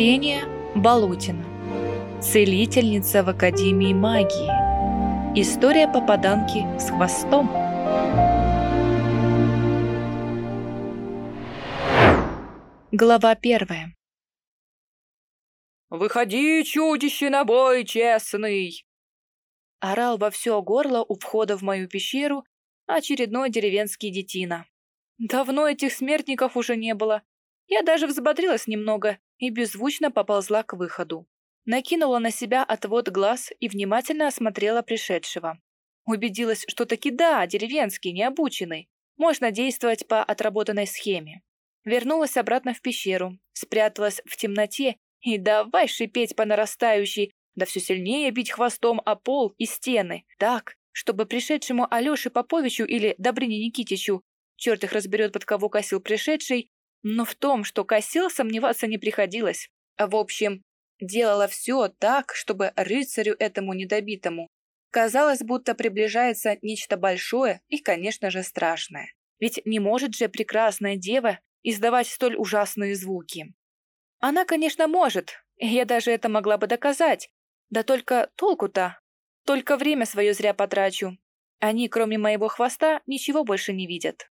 Ксения Болотина. Целительница в Академии магии. История попаданки с хвостом. Глава первая. «Выходи, чудище, на бой честный!» Орал во все горло у входа в мою пещеру очередной деревенский детина. Давно этих смертников уже не было. Я даже взбодрилась немного и беззвучно поползла к выходу. Накинула на себя отвод глаз и внимательно осмотрела пришедшего. Убедилась, что таки да, деревенский, необученный. Можно действовать по отработанной схеме. Вернулась обратно в пещеру, спряталась в темноте и давай шипеть по нарастающей, да все сильнее бить хвостом о пол и стены, так, чтобы пришедшему Алёше Поповичу или Добрыне Никитичу, черт их разберет, под кого косил пришедший, но в том, что косил, сомневаться не приходилось. В общем, делала все так, чтобы рыцарю этому недобитому казалось, будто приближается нечто большое и, конечно же, страшное. Ведь не может же прекрасная дева издавать столь ужасные звуки. Она, конечно, может, я даже это могла бы доказать. Да только толку-то? Только время свое зря потрачу. Они, кроме моего хвоста, ничего больше не видят.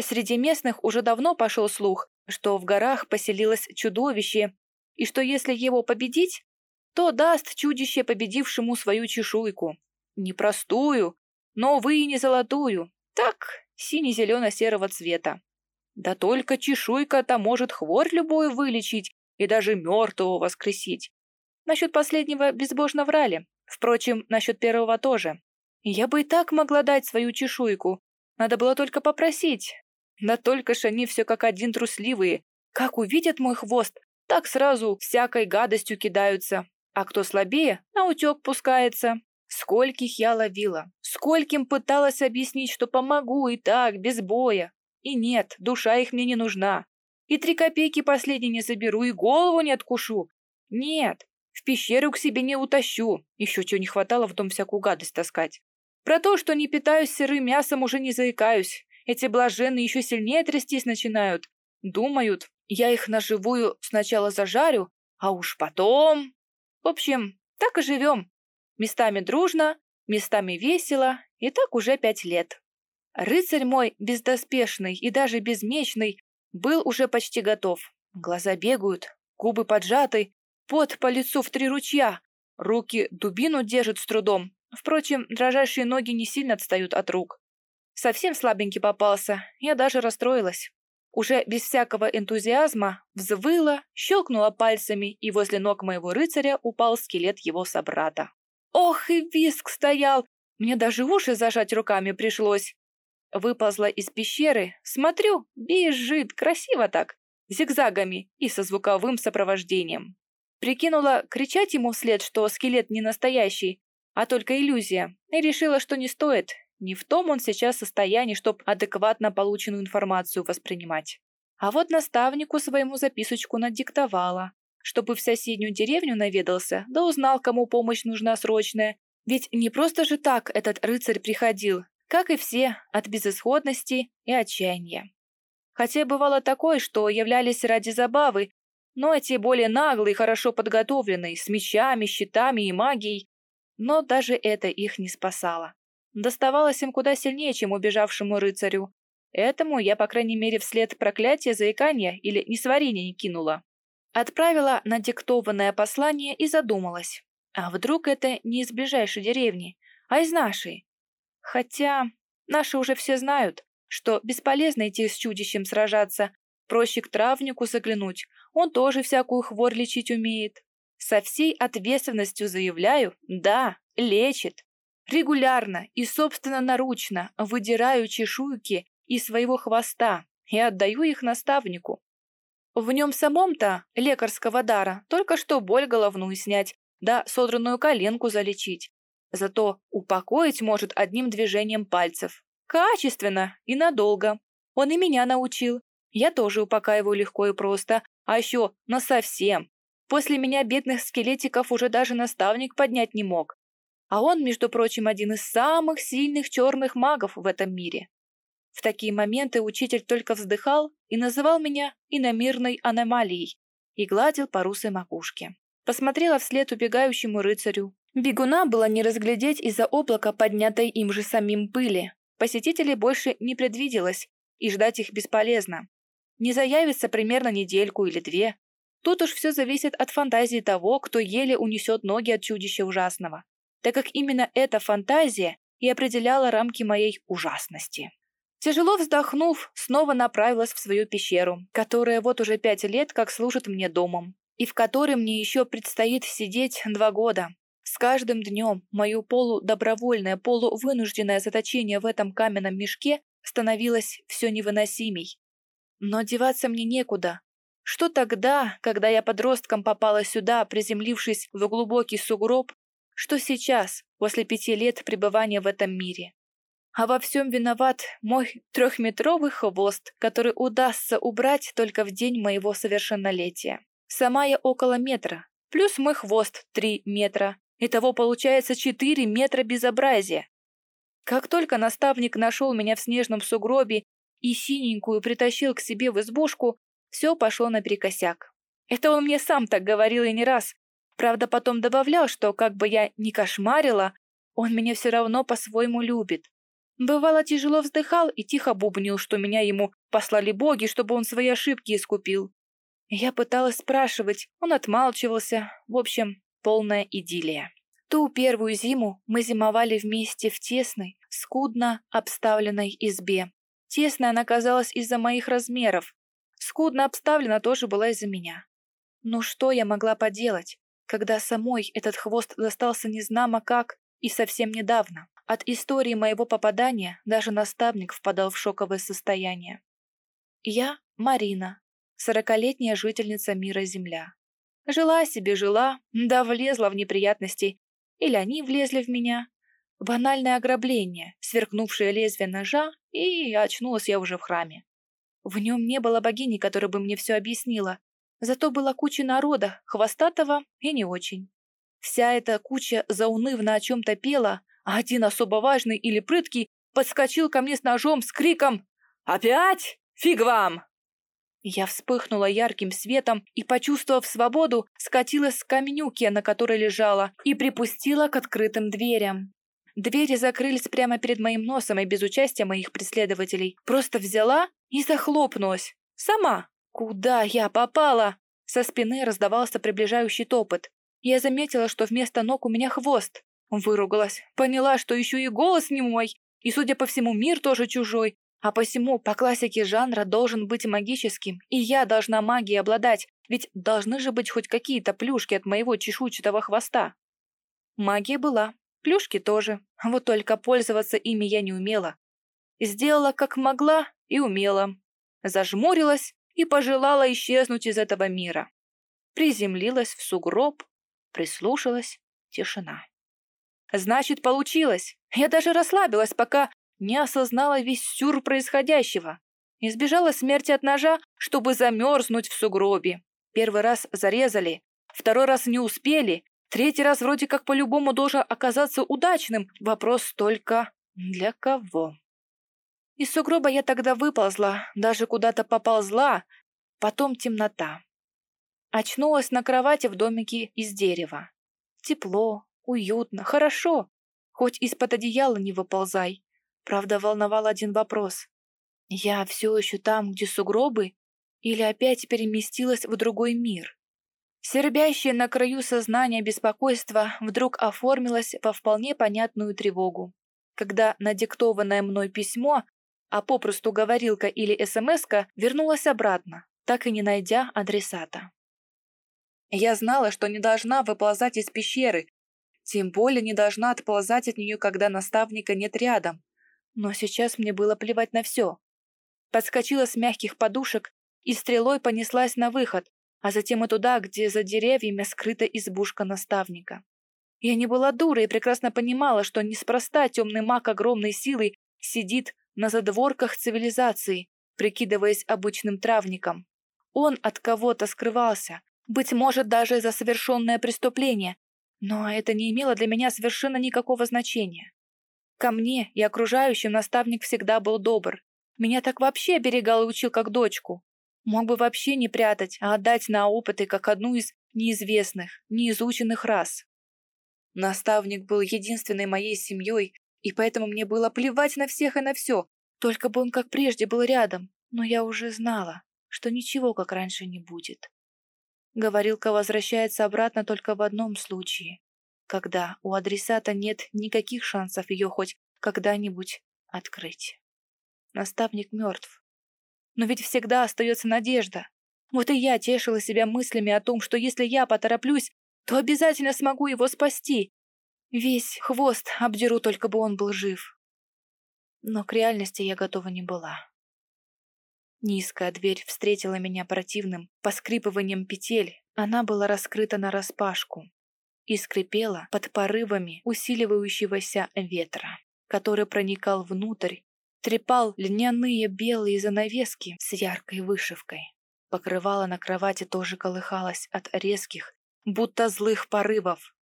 Среди местных уже давно пошел слух, что в горах поселилось чудовище, и что если его победить, то даст чудище победившему свою чешуйку. Не простую, но, увы, и не золотую, так, сине-зелено-серого цвета. Да только чешуйка-то может хворь любую вылечить и даже мертвого воскресить. Насчет последнего безбожно врали. Впрочем, насчет первого тоже. Я бы и так могла дать свою чешуйку. Надо было только попросить. Да только ж они все как один трусливые. Как увидят мой хвост, так сразу всякой гадостью кидаются. А кто слабее, на утек пускается. Скольких я ловила, скольким пыталась объяснить, что помогу и так, без боя. И нет, душа их мне не нужна. И три копейки последние не заберу, и голову не откушу. Нет, в пещеру к себе не утащу. Еще чего не хватало в дом всякую гадость таскать. Про то, что не питаюсь сырым мясом, уже не заикаюсь. Эти блаженные еще сильнее трястись начинают. Думают, я их на живую сначала зажарю, а уж потом... В общем, так и живем. Местами дружно, местами весело, и так уже пять лет. Рыцарь мой, бездоспешный и даже безмечный, был уже почти готов. Глаза бегают, губы поджаты, пот по лицу в три ручья, руки дубину держат с трудом. Впрочем, дрожащие ноги не сильно отстают от рук. Совсем слабенький попался, я даже расстроилась. Уже без всякого энтузиазма взвыла, щелкнула пальцами, и возле ног моего рыцаря упал скелет его собрата. Ох, и виск стоял! Мне даже уши зажать руками пришлось. Выползла из пещеры, смотрю, бежит, красиво так, зигзагами и со звуковым сопровождением. Прикинула кричать ему вслед, что скелет не настоящий, а только иллюзия, и решила, что не стоит. Не в том он сейчас состоянии, чтобы адекватно полученную информацию воспринимать. А вот наставнику своему записочку надиктовала, чтобы в соседнюю деревню наведался, да узнал, кому помощь нужна срочная. Ведь не просто же так этот рыцарь приходил, как и все, от безысходности и отчаяния. Хотя бывало такое, что являлись ради забавы, но эти более наглые, хорошо подготовленные, с мечами, щитами и магией, но даже это их не спасало. Доставалось им куда сильнее, чем убежавшему рыцарю. Этому я, по крайней мере, вслед проклятия, заикания или несварения не кинула. Отправила надиктованное послание и задумалась. А вдруг это не из ближайшей деревни, а из нашей? Хотя наши уже все знают, что бесполезно идти с чудищем сражаться. Проще к травнику заглянуть, он тоже всякую хворь лечить умеет. Со всей ответственностью заявляю, да, лечит. Регулярно и собственно наручно выдираю чешуйки из своего хвоста и отдаю их наставнику. В нем самом-то лекарского дара только что боль головную снять, да содранную коленку залечить. Зато упокоить может одним движением пальцев. Качественно и надолго. Он и меня научил. Я тоже упокаиваю легко и просто, а еще насовсем. После меня бедных скелетиков уже даже наставник поднять не мог. А он, между прочим, один из самых сильных черных магов в этом мире. В такие моменты учитель только вздыхал и называл меня иномирной аномалией. и гладил по русой макушке. Посмотрела вслед убегающему рыцарю. Бегуна было не разглядеть из-за облака, поднятой им же самим пыли. Посетителей больше не предвиделось, и ждать их бесполезно. Не заявится примерно недельку или две. Тут уж все зависит от фантазии того, кто еле унесет ноги от чудища ужасного, так как именно эта фантазия и определяла рамки моей ужасности. Тяжело вздохнув, снова направилась в свою пещеру, которая вот уже пять лет как служит мне домом, и в которой мне еще предстоит сидеть два года. С каждым днем мое полудобровольное, полувынужденное заточение в этом каменном мешке становилось все невыносимей. Но деваться мне некуда. Что тогда, когда я подростком попала сюда, приземлившись в глубокий сугроб, что сейчас, после пяти лет пребывания в этом мире? А во всем виноват мой трехметровый хвост, который удастся убрать только в день моего совершеннолетия. Сама я около метра, плюс мой хвост три метра. Итого получается четыре метра безобразия. Как только наставник нашел меня в снежном сугробе и синенькую притащил к себе в избушку, все пошло наперекосяк. Это он мне сам так говорил и не раз. Правда, потом добавлял, что как бы я ни кошмарила, он меня все равно по-своему любит. Бывало, тяжело вздыхал и тихо бубнил, что меня ему послали боги, чтобы он свои ошибки искупил. Я пыталась спрашивать, он отмалчивался. В общем, полная идиллия. Ту первую зиму мы зимовали вместе в тесной, скудно обставленной избе. Тесная она казалась из-за моих размеров. Скудно обставлена тоже была из-за меня. Ну что я могла поделать, когда самой этот хвост достался незнамо как и совсем недавно? От истории моего попадания даже наставник впадал в шоковое состояние. Я Марина, сорокалетняя жительница мира Земля. Жила себе, жила, да влезла в неприятности. Или они влезли в меня. Банальное ограбление, сверкнувшее лезвие ножа, и очнулась я уже в храме. В нем не было богини, которая бы мне все объяснила. Зато была куча народа, хвостатого и не очень. Вся эта куча заунывно о чем-то пела, а один особо важный или прыткий подскочил ко мне с ножом с криком «Опять? Фиг вам!» Я вспыхнула ярким светом и, почувствовав свободу, скатилась с каменюки, на которой лежала, и припустила к открытым дверям. Двери закрылись прямо перед моим носом и без участия моих преследователей. Просто взяла и захлопнулась. Сама. Куда я попала? Со спины раздавался приближающий топот. Я заметила, что вместо ног у меня хвост. Выругалась. Поняла, что еще и голос не мой, и, судя по всему, мир тоже чужой. А посему, по классике жанра, должен быть магическим, и я должна магией обладать, ведь должны же быть хоть какие-то плюшки от моего чешуйчатого хвоста. Магия была, плюшки тоже, вот только пользоваться ими я не умела. Сделала как могла и умела. Зажмурилась и пожелала исчезнуть из этого мира. Приземлилась в сугроб, прислушалась, тишина. Значит, получилось. Я даже расслабилась, пока не осознала весь сюр происходящего. Избежала смерти от ножа, чтобы замерзнуть в сугробе. Первый раз зарезали, второй раз не успели, третий раз вроде как по-любому должен оказаться удачным. Вопрос только для кого? Из сугроба я тогда выползла, даже куда-то поползла, потом темнота. Очнулась на кровати в домике из дерева. Тепло, Уютно, хорошо. Хоть из-под одеяла не выползай. Правда, волновал один вопрос. Я все еще там, где сугробы? Или опять переместилась в другой мир? Сербящее на краю сознания беспокойство вдруг оформилось во вполне понятную тревогу. Когда надиктованное мной письмо, а попросту говорилка или СМСка, вернулась обратно, так и не найдя адресата. Я знала, что не должна выползать из пещеры, тем более не должна отползать от нее, когда наставника нет рядом. Но сейчас мне было плевать на все. Подскочила с мягких подушек и стрелой понеслась на выход, а затем и туда, где за деревьями скрыта избушка наставника. Я не была дурой и прекрасно понимала, что неспроста темный маг огромной силой сидит на задворках цивилизации, прикидываясь обычным травником. Он от кого-то скрывался, быть может, даже за совершенное преступление, но это не имело для меня совершенно никакого значения. Ко мне и окружающим наставник всегда был добр. Меня так вообще оберегал и учил как дочку. Мог бы вообще не прятать, а отдать на опыты как одну из неизвестных, неизученных рас. Наставник был единственной моей семьей, и поэтому мне было плевать на всех и на все, только бы он как прежде был рядом, но я уже знала, что ничего как раньше не будет. Говорилка возвращается обратно только в одном случае, когда у адресата нет никаких шансов ее хоть когда-нибудь открыть. Наставник мертв. Но ведь всегда остается надежда. Вот и я тешила себя мыслями о том, что если я потороплюсь, то обязательно смогу его спасти. Весь хвост обдеру, только бы он был жив. Но к реальности я готова не была. Низкая дверь встретила меня противным поскрипыванием петель. Она была раскрыта нараспашку и скрипела под порывами усиливающегося ветра, который проникал внутрь, трепал льняные белые занавески с яркой вышивкой. Покрывало на кровати тоже колыхалось от резких, будто злых порывов.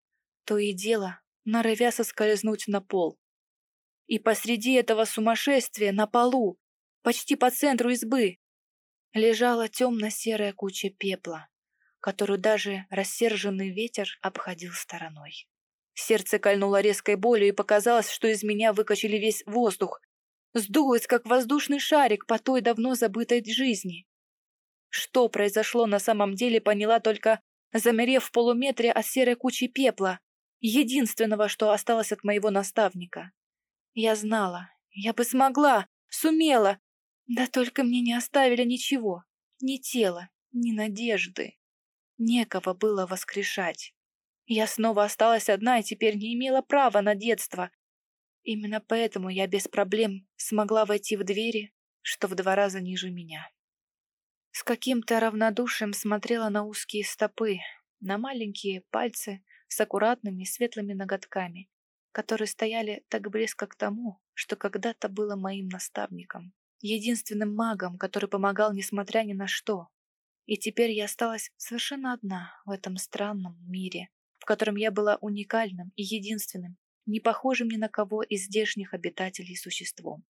То и дело, норовя соскользнуть на пол. И посреди этого сумасшествия на полу почти по центру избы, лежала темно-серая куча пепла, которую даже рассерженный ветер обходил стороной. Сердце кольнуло резкой болью, и показалось, что из меня выкачали весь воздух. Сдулось, как воздушный шарик по той давно забытой жизни. Что произошло на самом деле, поняла только, замерев в полуметре от серой кучи пепла, единственного, что осталось от моего наставника. Я знала, я бы смогла, сумела, да только мне не оставили ничего, ни тела, ни надежды. Некого было воскрешать. Я снова осталась одна и теперь не имела права на детство. Именно поэтому я без проблем смогла войти в двери, что в два раза ниже меня. С каким-то равнодушием смотрела на узкие стопы, на маленькие пальцы с аккуратными светлыми ноготками, которые стояли так близко к тому, что когда-то было моим наставником единственным магом, который помогал несмотря ни на что. И теперь я осталась совершенно одна в этом странном мире, в котором я была уникальным и единственным, не похожим ни на кого из здешних обитателей существом.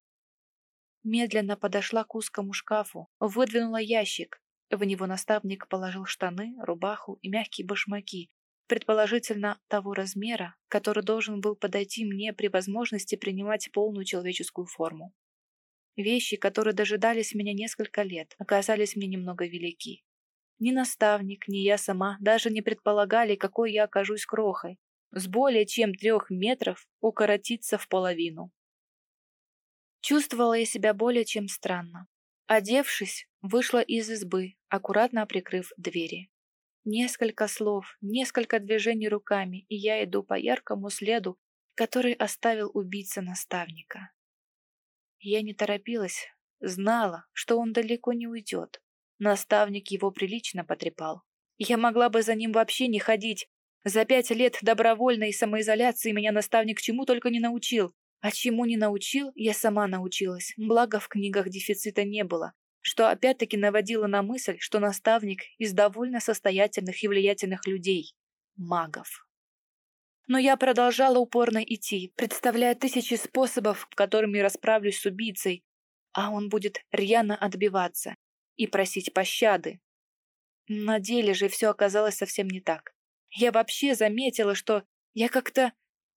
Медленно подошла к узкому шкафу, выдвинула ящик. В него наставник положил штаны, рубаху и мягкие башмаки, предположительно того размера, который должен был подойти мне при возможности принимать полную человеческую форму. Вещи, которые дожидались меня несколько лет, оказались мне немного велики. Ни наставник, ни я сама даже не предполагали, какой я окажусь крохой. С более чем трех метров укоротиться в половину. Чувствовала я себя более чем странно. Одевшись, вышла из избы, аккуратно прикрыв двери. Несколько слов, несколько движений руками, и я иду по яркому следу, который оставил убийца наставника. Я не торопилась, знала, что он далеко не уйдет. Наставник его прилично потрепал. Я могла бы за ним вообще не ходить. За пять лет добровольной самоизоляции меня наставник чему только не научил. А чему не научил, я сама научилась, благо в книгах дефицита не было, что опять-таки наводило на мысль, что наставник из довольно состоятельных и влиятельных людей – магов. Но я продолжала упорно идти, представляя тысячи способов, которыми расправлюсь с убийцей, а он будет рьяно отбиваться и просить пощады. На деле же все оказалось совсем не так. Я вообще заметила, что я как-то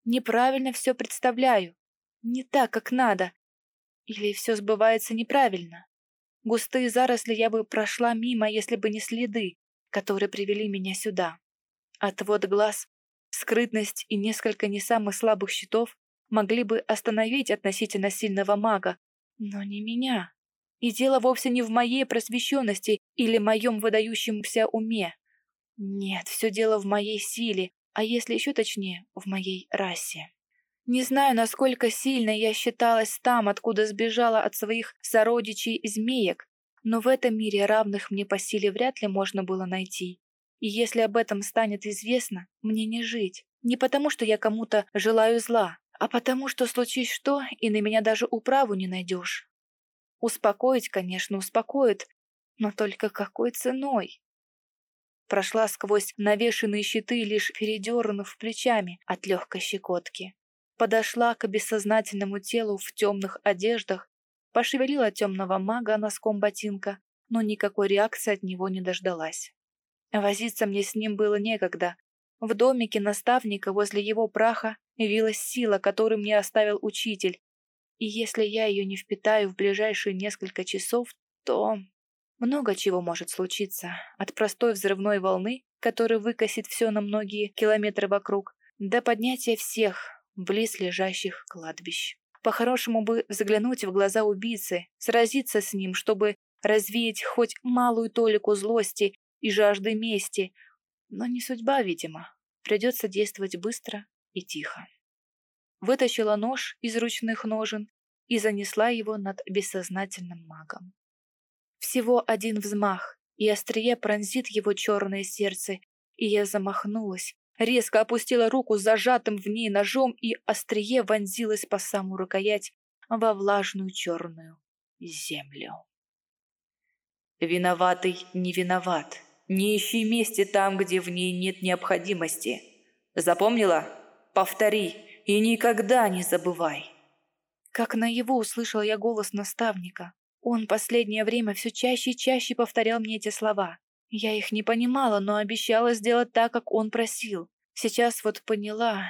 неправильно все представляю, не так, как надо. Или все сбывается неправильно. Густые заросли я бы прошла мимо, если бы не следы, которые привели меня сюда. Отвод глаз Скрытность и несколько не самых слабых щитов могли бы остановить относительно сильного мага, но не меня. И дело вовсе не в моей просвещенности или моем выдающемся уме. Нет, все дело в моей силе, а если еще точнее, в моей расе. Не знаю, насколько сильно я считалась там, откуда сбежала от своих сородичей-змеек, но в этом мире равных мне по силе вряд ли можно было найти. И если об этом станет известно, мне не жить. Не потому, что я кому-то желаю зла, а потому, что случись что, и на меня даже управу не найдешь. Успокоить, конечно, успокоит, но только какой ценой? Прошла сквозь навешенные щиты, лишь передернув плечами от легкой щекотки. Подошла к бессознательному телу в темных одеждах, пошевелила темного мага носком ботинка, но никакой реакции от него не дождалась. Возиться мне с ним было некогда. В домике наставника возле его праха явилась сила, которую мне оставил учитель, и если я ее не впитаю в ближайшие несколько часов, то много чего может случиться. От простой взрывной волны, которая выкосит все на многие километры вокруг, до поднятия всех близ лежащих кладбищ. По-хорошему бы заглянуть в глаза убийцы, сразиться с ним, чтобы развеять хоть малую толику злости и жажды мести. Но не судьба, видимо. Придется действовать быстро и тихо. Вытащила нож из ручных ножен и занесла его над бессознательным магом. Всего один взмах, и острие пронзит его черное сердце, и я замахнулась, резко опустила руку с зажатым в ней ножом, и острие вонзилось по самую рукоять во влажную черную землю. Виноватый не виноват. Не ищи мести там, где в ней нет необходимости. Запомнила? Повтори и никогда не забывай. Как наяву услышал я голос наставника. Он последнее время все чаще и чаще повторял мне эти слова. Я их не понимала, но обещала сделать так, как он просил. Сейчас вот поняла,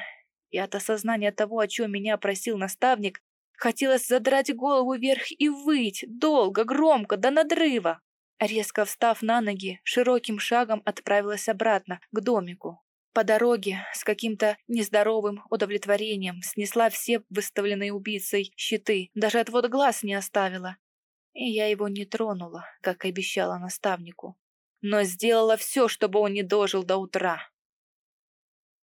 и от осознания того, о чем меня просил наставник, хотелось задрать голову вверх и выть, долго, громко, до надрыва. Резко встав на ноги, широким шагом отправилась обратно, к домику. По дороге с каким-то нездоровым удовлетворением снесла все выставленные убийцей щиты, даже отвод глаз не оставила. И я его не тронула, как обещала наставнику. Но сделала все, чтобы он не дожил до утра.